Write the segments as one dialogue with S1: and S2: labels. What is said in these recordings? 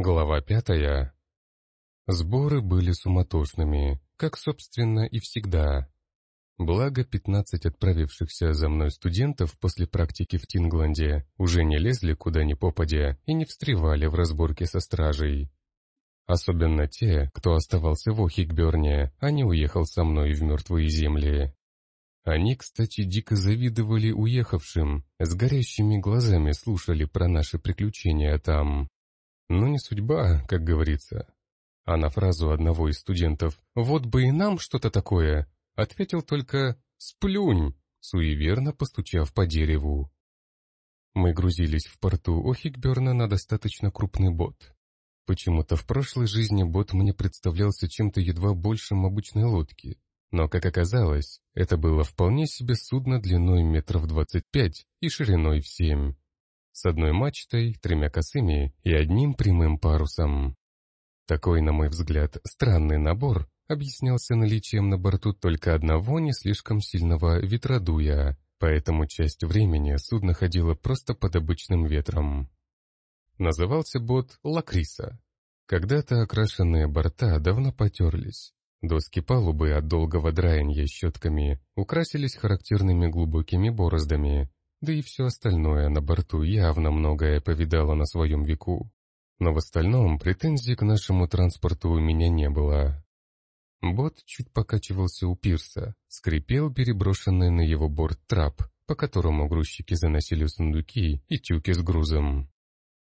S1: Глава пятая. Сборы были суматошными, как, собственно, и всегда. Благо, пятнадцать отправившихся за мной студентов после практики в Тингланде уже не лезли куда ни попадя и не встревали в разборки со стражей. Особенно те, кто оставался в Охигберне, а не уехал со мной в мертвые земли. Они, кстати, дико завидовали уехавшим, с горящими глазами слушали про наши приключения там. Но не судьба, как говорится. А на фразу одного из студентов «Вот бы и нам что-то такое», ответил только «Сплюнь», суеверно постучав по дереву. Мы грузились в порту Охикберна на достаточно крупный бот. Почему-то в прошлой жизни бот мне представлялся чем-то едва большим обычной лодки. Но, как оказалось, это было вполне себе судно длиной метров двадцать пять и шириной в семь с одной мачтой, тремя косыми и одним прямым парусом. Такой, на мой взгляд, странный набор объяснялся наличием на борту только одного не слишком сильного ветродуя, поэтому часть времени судно ходило просто под обычным ветром. Назывался бот «Лакриса». Когда-то окрашенные борта давно потерлись. Доски палубы от долгого драянья щетками украсились характерными глубокими бороздами, да и все остальное на борту явно многое повидало на своем веку. Но в остальном претензий к нашему транспорту у меня не было. Бот чуть покачивался у пирса, скрипел переброшенный на его борт трап, по которому грузчики заносили сундуки и тюки с грузом.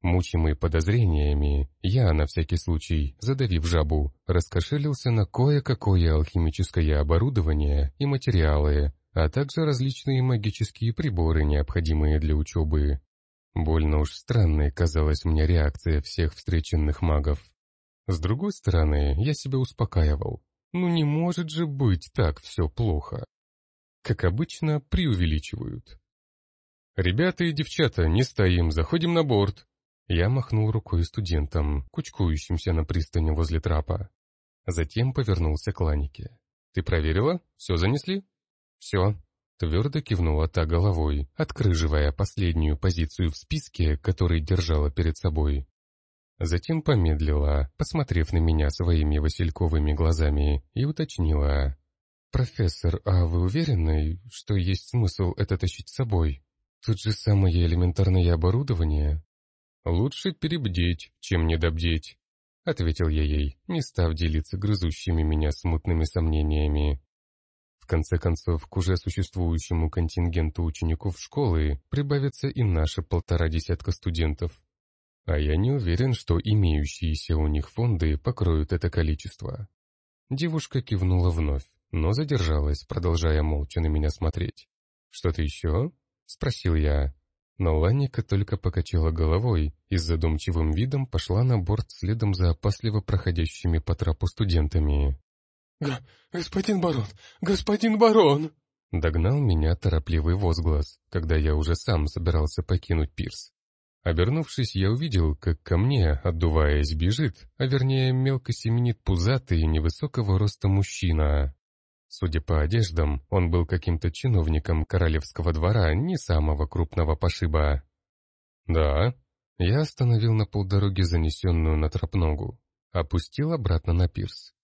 S1: Мучимый подозрениями, я, на всякий случай, задавив жабу, раскошелился на кое-какое алхимическое оборудование и материалы, а также различные магические приборы, необходимые для учебы. Больно уж странной казалась мне реакция всех встреченных магов. С другой стороны, я себя успокаивал. Ну не может же быть так все плохо. Как обычно, преувеличивают. «Ребята и девчата, не стоим, заходим на борт!» Я махнул рукой студентам, кучкующимся на пристани возле трапа. Затем повернулся к Ланике. «Ты проверила? Все занесли?» «Все», — твердо кивнула та головой, открыживая последнюю позицию в списке, который держала перед собой. Затем помедлила, посмотрев на меня своими васильковыми глазами, и уточнила. «Профессор, а вы уверены, что есть смысл это тащить с собой? Тут же самое элементарное оборудование». «Лучше перебдеть, чем недобдеть», — ответил я ей, не став делиться грызущими меня смутными сомнениями конце концов, к уже существующему контингенту учеников школы прибавится и наши полтора десятка студентов. А я не уверен, что имеющиеся у них фонды покроют это количество. Девушка кивнула вновь, но задержалась, продолжая молча на меня смотреть. «Что-то еще?» — спросил я. Но Ланника только покачала головой и с задумчивым видом пошла на борт следом за опасливо проходящими по трапу студентами.
S2: «Господин барон! Господин барон!»
S1: Догнал меня торопливый возглас, когда я уже сам собирался покинуть пирс. Обернувшись, я увидел, как ко мне, отдуваясь, бежит, а вернее мелко семенит пузатый невысокого роста мужчина. Судя по одеждам, он был каким-то чиновником королевского двора не самого крупного пошиба. «Да». Я остановил на полдороги занесенную на тропногу, опустил обратно на пирс.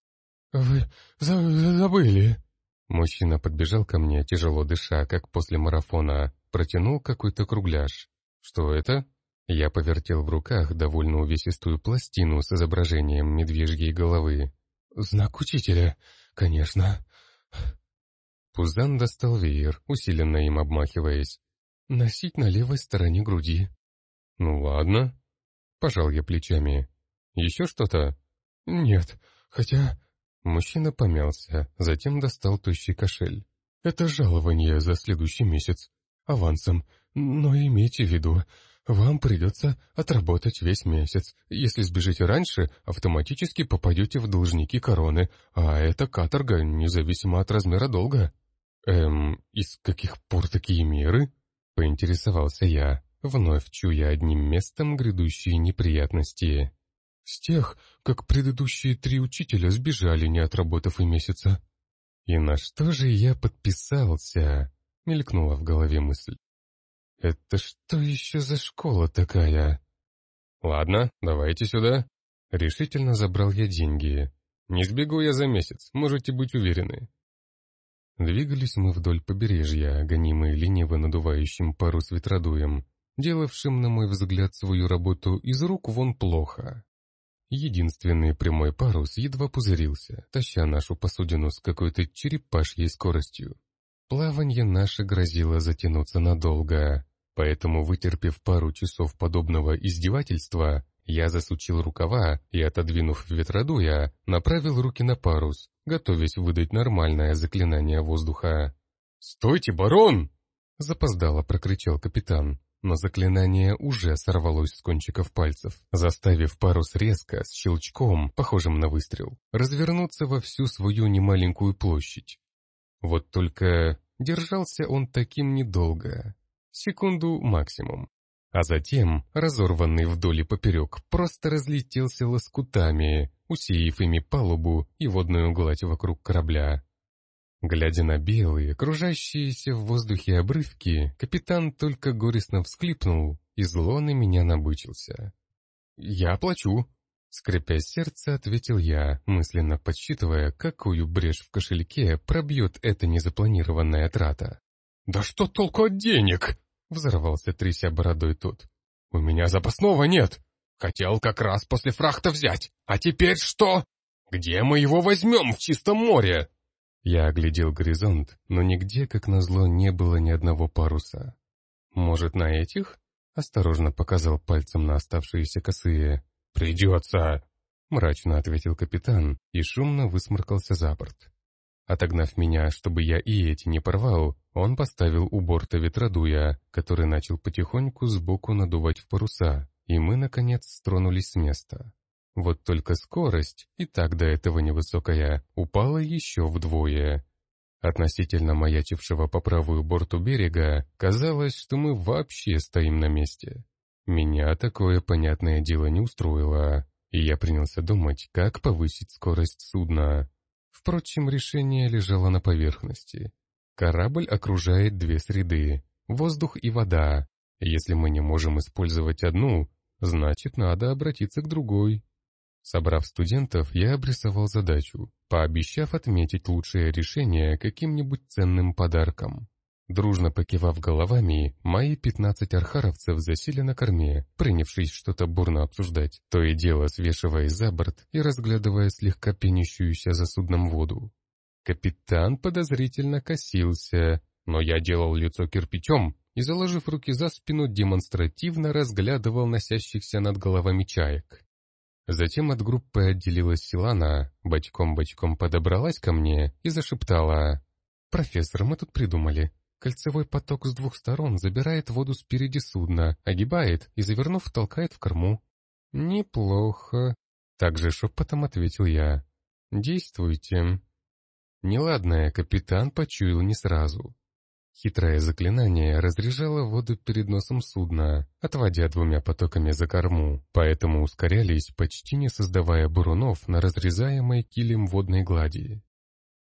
S2: «Вы забыли?»
S1: Мужчина подбежал ко мне, тяжело дыша, как после марафона, протянул какой-то кругляш. «Что это?» Я повертел в руках довольно увесистую пластину с изображением медвежьей головы.
S2: «Знак учителя, конечно».
S1: Пузан достал веер, усиленно им обмахиваясь.
S2: «Носить на левой стороне груди».
S1: «Ну ладно». Пожал я плечами. «Еще что-то?»
S2: «Нет, хотя
S1: Мужчина помялся, затем достал тощий кошель.
S2: «Это жалование за следующий месяц. Авансом. Но имейте в виду, вам придется отработать весь месяц. Если сбежите раньше, автоматически попадете в должники короны, а это каторга, независимо от размера долга».
S1: «Эм, из каких пор такие меры?» — поинтересовался я, вновь чуя одним местом грядущие неприятности.
S2: С тех, как предыдущие три учителя сбежали, не отработав и месяца.
S1: «И на что же я подписался?» — мелькнула в голове мысль. «Это что еще за школа такая?» Ладно, давайте сюда. Решительно забрал я деньги. Не сбегу я за месяц, можете быть уверены. Двигались мы вдоль побережья, гонимые лениво надувающим парус ветродуем, делавшим, на мой взгляд, свою работу из рук вон плохо. Единственный прямой парус едва пузырился, таща нашу посудину с какой-то черепашьей скоростью. Плаванье наше грозило затянуться надолго, поэтому, вытерпев пару часов подобного издевательства, я засучил рукава и, отодвинув ветродуя, направил руки на парус, готовясь выдать нормальное заклинание воздуха.
S2: «Стойте, барон!»
S1: — запоздало прокричал капитан, но заклинание уже сорвалось с кончиков пальцев, заставив парус резко, с щелчком, похожим на выстрел, развернуться во всю свою немаленькую площадь. Вот только держался он таким недолго, секунду максимум. А затем, разорванный вдоль и поперек, просто разлетелся лоскутами, усеяв ими палубу и водную гладь вокруг корабля. Глядя на белые, кружащиеся в воздухе обрывки, капитан только горестно всклипнул и зло на меня набычился. «Я оплачу», — скрипя сердце, ответил я, мысленно подсчитывая, какую брешь в кошельке пробьет эта незапланированная трата.
S2: «Да что толку от денег?»
S1: — взорвался, тряся бородой тот.
S2: «У меня запасного нет. Хотел как раз после фрахта взять. А теперь что? Где мы его возьмем в чистом море?»
S1: Я оглядел горизонт, но нигде, как назло, не было ни одного паруса. «Может, на этих?» — осторожно показал пальцем на оставшиеся косые.
S2: «Придется!»
S1: — мрачно ответил капитан и шумно высморкался за борт. Отогнав меня, чтобы я и эти не порвал, он поставил у борта ветродуя, который начал потихоньку сбоку надувать в паруса, и мы, наконец, стронулись с места. Вот только скорость, и так до этого невысокая, упала еще вдвое. Относительно маячившего по правую борту берега, казалось, что мы вообще стоим на месте. Меня такое, понятное дело, не устроило, и я принялся думать, как повысить скорость судна. Впрочем, решение лежало на поверхности. Корабль окружает две среды — воздух и вода. Если мы не можем использовать одну, значит, надо обратиться к другой. Собрав студентов, я обрисовал задачу, пообещав отметить лучшее решение каким-нибудь ценным подарком. Дружно покивав головами, мои пятнадцать архаровцев засели на корме, принявшись что-то бурно обсуждать, то и дело свешиваясь за борт и разглядывая слегка пенящуюся за судном воду. Капитан подозрительно косился, но я делал лицо кирпичом и, заложив руки за спину, демонстративно разглядывал носящихся над головами чаек. Затем от группы отделилась Силана, бочком-бочком подобралась ко мне и зашептала. «Профессор, мы тут придумали. Кольцевой поток с двух сторон забирает воду спереди судна, огибает и, завернув, толкает в корму. «Неплохо», — также шепотом ответил я. «Действуйте». Неладное капитан почуял не сразу. Хитрое заклинание разряжало воду перед носом судна, отводя двумя потоками за корму, поэтому ускорялись, почти не создавая бурунов на разрезаемой килем водной глади.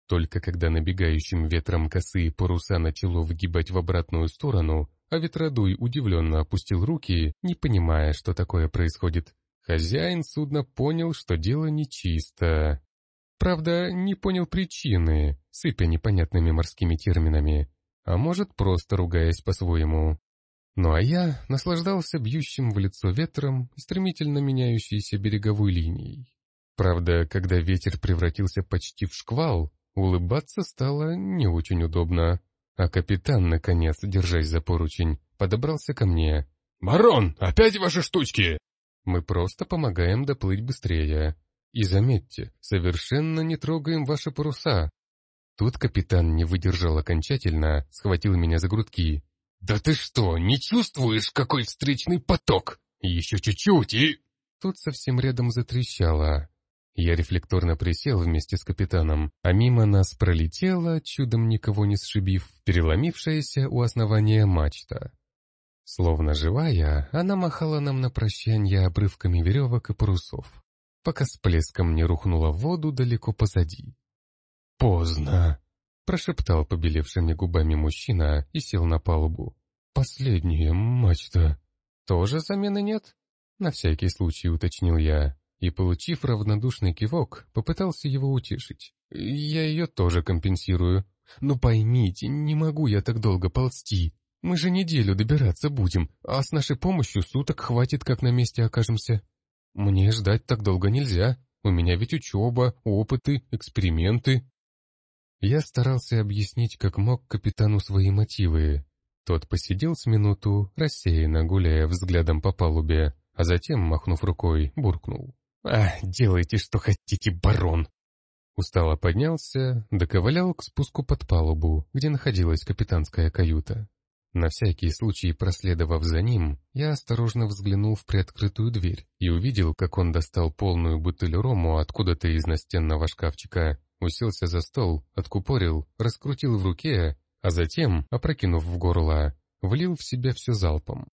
S1: Только когда набегающим ветром косые паруса начало выгибать в обратную сторону, а ветродуй удивленно опустил руки, не понимая, что такое происходит, хозяин судна понял, что дело нечисто. Правда, не понял причины, сыпя непонятными морскими терминами, а может, просто ругаясь по-своему. Ну а я наслаждался бьющим в лицо ветром и стремительно меняющейся береговой линией. Правда, когда ветер превратился почти в шквал, Улыбаться стало не очень удобно. А капитан, наконец, держась за поручень, подобрался ко мне.
S2: «Барон, опять ваши штучки!»
S1: «Мы просто помогаем доплыть быстрее. И заметьте, совершенно не трогаем ваши паруса». Тут капитан не выдержал окончательно, схватил меня за грудки.
S2: «Да ты что, не чувствуешь, какой встречный поток? Еще чуть-чуть и...»
S1: Тут совсем рядом затрещало. Я рефлекторно присел вместе с капитаном, а мимо нас пролетела, чудом никого не сшибив, переломившаяся у основания мачта. Словно живая, она махала нам на прощанье обрывками веревок и парусов, пока с плеском не рухнула в воду далеко позади.
S2: «Поздно», —
S1: прошептал побелевшими губами мужчина и сел на палубу. «Последняя мачта». «Тоже замены нет?» На всякий случай уточнил я, и, получив равнодушный кивок, попытался его утешить. «Я ее тоже компенсирую. Но поймите, не могу я так долго ползти. Мы же неделю добираться будем, а с нашей помощью суток хватит, как на месте окажемся. Мне ждать так долго нельзя, у меня ведь учеба, опыты, эксперименты». Я старался объяснить, как мог капитану свои мотивы. Тот посидел с минуту, рассеянно гуляя взглядом по палубе, а затем, махнув рукой, буркнул. «А, делайте, что хотите, барон!» Устало поднялся, доковылял к спуску под палубу, где находилась капитанская каюта. На всякий случай, проследовав за ним, я осторожно взглянул в приоткрытую дверь и увидел, как он достал полную бутыль рому откуда-то из настенного шкафчика, уселся за стол, откупорил, раскрутил в руке, а затем, опрокинув в горло, влил в себя все залпом.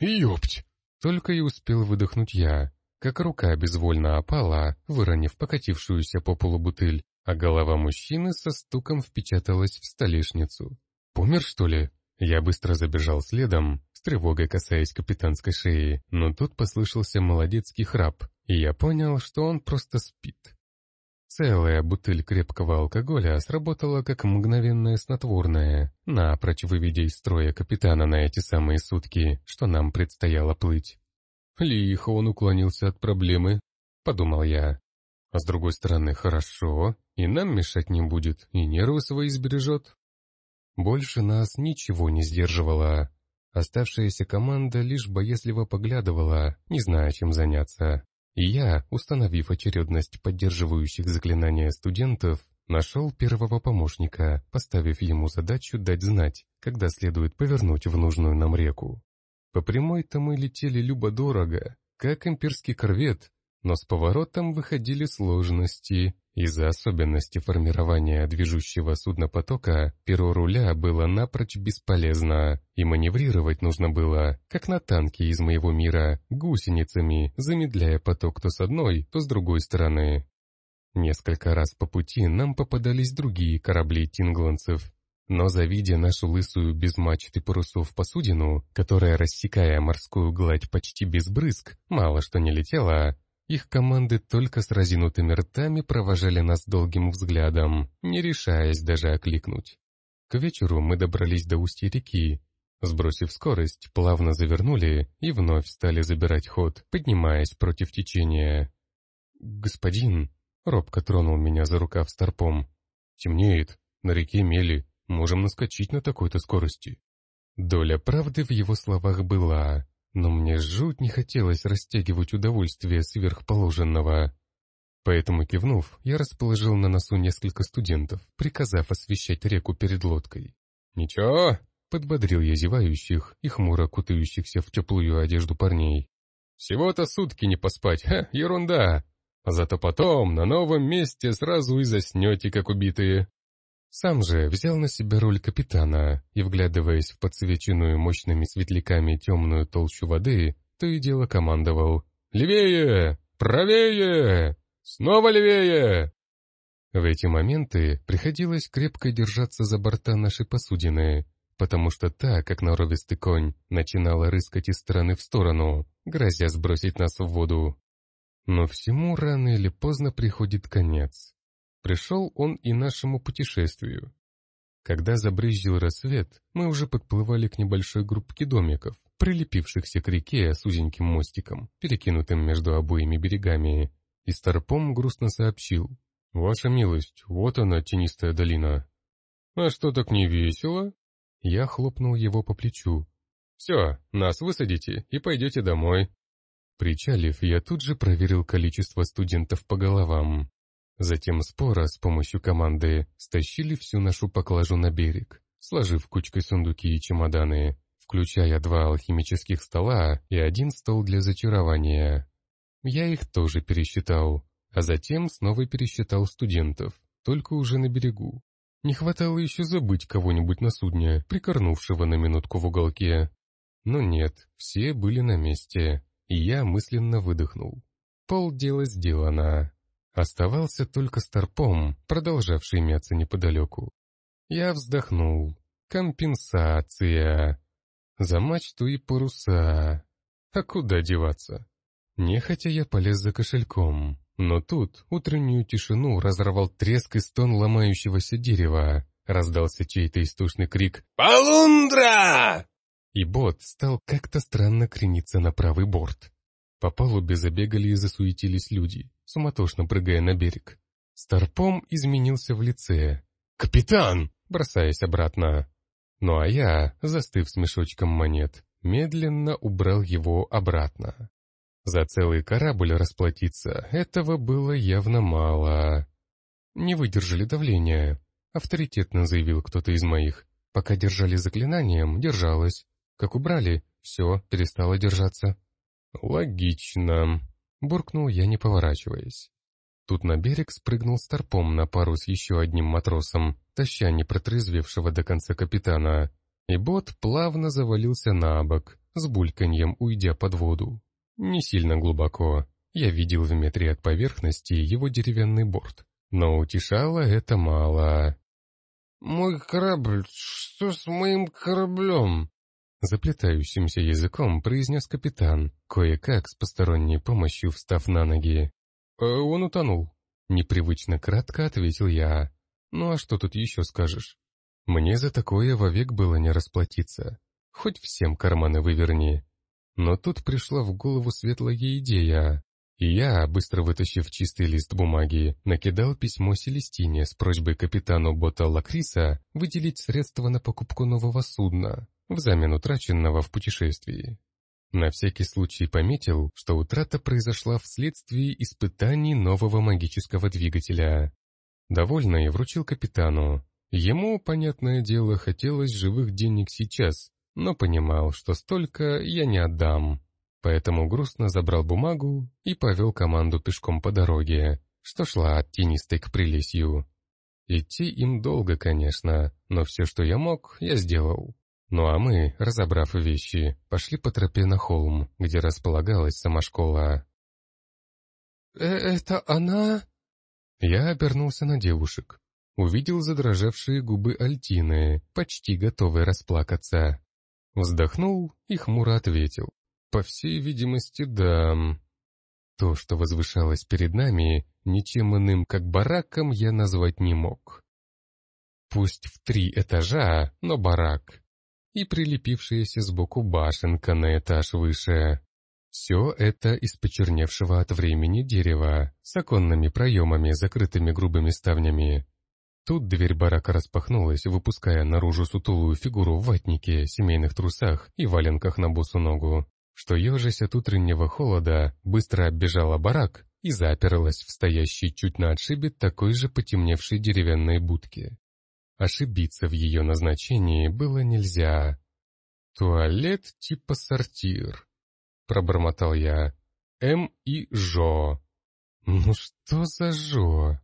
S2: «Ёпть!»
S1: Только и успел выдохнуть я, как рука безвольно опала, выронив покатившуюся по полу бутыль, а голова мужчины со стуком впечаталась в столешницу. «Помер, что ли?» Я быстро забежал следом, с тревогой касаясь капитанской шеи, но тут послышался молодецкий храп, и я понял, что он просто спит. Целая бутыль крепкого алкоголя сработала как мгновенное снотворное, напрочь выведя из строя капитана на эти самые сутки, что нам предстояло плыть. Лихо он уклонился от проблемы, подумал я. А с другой стороны, хорошо, и нам мешать не будет, и нервы свои сбережет. Больше нас ничего не сдерживало. Оставшаяся команда лишь боязливо поглядывала, не зная, чем заняться. Я, установив очередность поддерживающих заклинания студентов, нашел первого помощника, поставив ему задачу дать знать, когда следует повернуть в нужную нам реку. По прямой-то мы летели любо-дорого, как имперский корвет, но с поворотом выходили сложности. Из-за особенностей формирования движущего суднопотока перо руля было напрочь бесполезно, и маневрировать нужно было, как на танке из моего мира, гусеницами, замедляя поток то с одной, то с другой стороны. Несколько раз по пути нам попадались другие корабли тингланцев, но завидя нашу лысую без мачты парусов посудину, которая, рассекая морскую гладь почти без брызг, мало что не летела, их команды только с разинутыми ртами провожали нас долгим взглядом, не решаясь даже окликнуть. К вечеру мы добрались до устья реки. Сбросив скорость, плавно завернули и вновь стали забирать ход, поднимаясь против течения. «Господин!» — робко тронул меня за рукав старпом. «Темнеет, на реке мели, можем наскочить на такой-то скорости». Доля правды в его словах была, но мне жуть не хотелось растягивать удовольствие сверхположенного. Поэтому, кивнув, я расположил на носу несколько студентов, приказав освещать реку перед лодкой. «Ничего!» — подбодрил я зевающих и хмуро кутающихся в теплую одежду парней. «Всего-то сутки не поспать, ха, ерунда! Зато потом на новом месте сразу и заснете, как убитые!» Сам же взял на себя роль капитана и, вглядываясь в подсвеченную мощными светляками темную толщу воды, то и дело командовал «Левее! Правее! Снова левее!» В эти моменты приходилось крепко держаться за борта нашей посудины, потому что та, как норовистый конь, начинала рыскать из стороны в сторону, грозя сбросить нас в воду. Но всему рано или поздно приходит конец. Пришел он и нашему путешествию. Когда забрызжил рассвет, мы уже подплывали к небольшой группке домиков, прилепившихся к реке с узеньким мостиком, перекинутым между обоими берегами, и Старпом грустно сообщил. «Ваша милость, вот она, тенистая долина». «А что так не весело?» Я хлопнул его по плечу. «Все, нас высадите и пойдете домой». Причалив, я тут же проверил количество студентов по головам. Затем спора с помощью команды стащили всю нашу поклажу на берег, сложив кучкой сундуки и чемоданы, включая два алхимических стола и один стол для зачарования. Я их тоже пересчитал, а затем снова пересчитал студентов, только уже на берегу. Не хватало еще забыть кого-нибудь на судне, прикорнувшего на минутку в уголке. Но нет, все были на месте, и я мысленно выдохнул. Полдела сделано. Оставался только старпом, продолжавший мяться неподалеку. Я вздохнул. Компенсация. За мачту и паруса. А куда деваться? Нехотя я полез за кошельком, но тут утреннюю тишину разорвал треск и стон ломающегося дерева. Раздался чей-то истошный крик «Полундра!» И бот стал как-то странно крениться на правый борт. По палубе забегали и засуетились люди, суматошно прыгая на берег. Старпом изменился в лице. «Капитан!» бросаясь обратно. Ну а я, застыв с мешочком монет, медленно убрал его обратно. За целый корабль расплатиться этого было явно мало. Не выдержали давления, авторитетно заявил кто-то из моих. Пока держали заклинанием, держалось. Как убрали, все, перестало держаться. Логично, буркнул я, не поворачиваясь. Тут на берег спрыгнул старпом на пару с еще одним матросом, таща непротрезвевшего до конца капитана, и бот плавно завалился на бок, с бульканьем уйдя под воду. Не сильно глубоко. Я видел в метре от поверхности его деревянный борт. Но утешало это мало.
S2: «Мой корабль, что с моим кораблем?»
S1: Заплетающимся языком произнес капитан, кое-как с посторонней помощью встав на ноги. «Э, «Он утонул», — непривычно кратко ответил я. «Ну а что тут еще скажешь? Мне за такое вовек было не расплатиться. Хоть всем карманы выверни». Но тут пришла в голову светлая идея, и я, быстро вытащив чистый лист бумаги, накидал письмо Селестине с просьбой капитану бота Лакриса выделить средства на покупку нового судна, взамен утраченного в путешествии. На всякий случай пометил, что утрата произошла вследствие испытаний нового магического двигателя. Довольно и вручил капитану. Ему, понятное дело, хотелось живых денег сейчас, но понимал, что столько я не отдам. Поэтому грустно забрал бумагу и повел команду пешком по дороге, что шла от тенистой к прилесью. Идти им долго, конечно, но все, что я мог, я сделал. Ну а мы, разобрав вещи, пошли по тропе на холм, где располагалась сама школа.
S2: «Э «Это она?»
S1: Я обернулся на девушек. Увидел задрожавшие губы Альтины, почти готовые расплакаться. Вздохнул и хмуро ответил. «По всей видимости, да». То, что возвышалось перед нами, ничем иным, как бараком, я назвать не мог. Пусть в три этажа, но барак и прилепившаяся сбоку башенка на этаж выше. Все это из почерневшего от времени дерева, с оконными проемами, закрытыми грубыми ставнями. Тут дверь барака распахнулась, выпуская наружу сутулую фигуру в ватнике, семейных трусах и валенках на босу ногу, что, ежась от утреннего холода, быстро оббежала барак и заперлась в стоящей чуть на отшибе такой же потемневшей деревянной будке. Ошибиться в ее назначении было нельзя. «Туалет типа сортир», — пробормотал я. «М и Жо». «Ну что за Жо?»